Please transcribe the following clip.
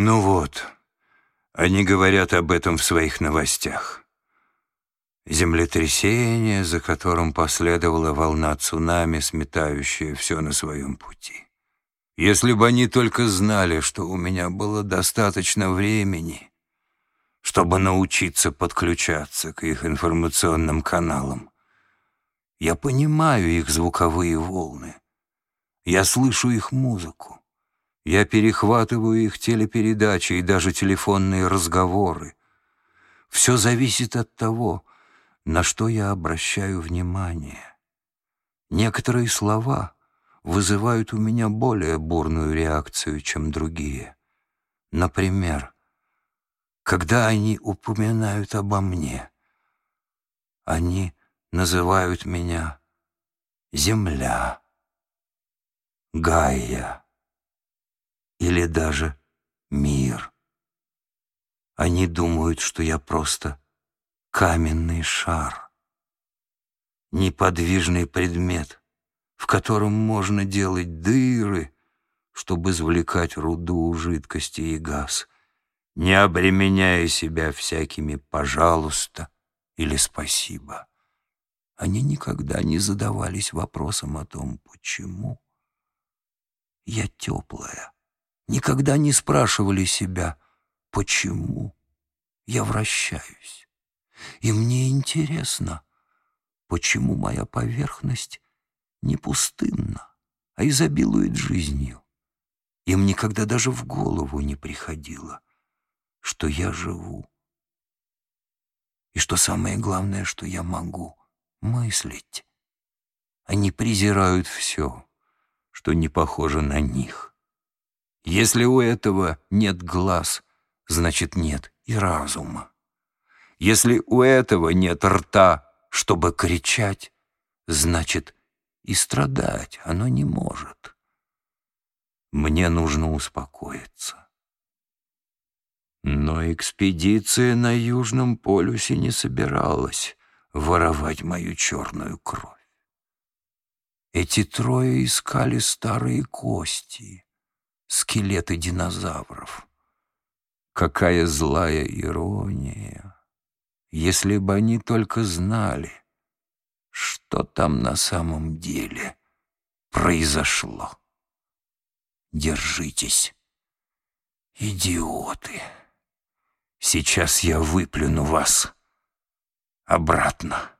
Ну вот, они говорят об этом в своих новостях. Землетрясение, за которым последовала волна цунами, сметающая все на своем пути. Если бы они только знали, что у меня было достаточно времени, чтобы научиться подключаться к их информационным каналам. Я понимаю их звуковые волны. Я слышу их музыку. Я перехватываю их телепередачи и даже телефонные разговоры. Все зависит от того, на что я обращаю внимание. Некоторые слова вызывают у меня более бурную реакцию, чем другие. Например, когда они упоминают обо мне, они называют меня Земля, Гайя или даже мир. Они думают, что я просто каменный шар, неподвижный предмет, в котором можно делать дыры, чтобы извлекать руду, жидкости и газ, не обременяя себя всякими «пожалуйста» или «спасибо». Они никогда не задавались вопросом о том, почему. Я теплая. Никогда не спрашивали себя, почему я вращаюсь. И мне интересно, почему моя поверхность не пустынна, а изобилует жизнью. Им никогда даже в голову не приходило, что я живу. И что самое главное, что я могу мыслить. Они презирают все, что не похоже на них. Если у этого нет глаз, значит нет и разума. Если у этого нет рта, чтобы кричать, значит и страдать оно не может. Мне нужно успокоиться. Но экспедиция на Южном полюсе не собиралась воровать мою черную кровь. Эти трое искали старые кости, скелеты динозавров. Какая злая ирония! Если бы они только знали, что там на самом деле произошло. Держитесь, идиоты. Сейчас я выплюну вас обратно.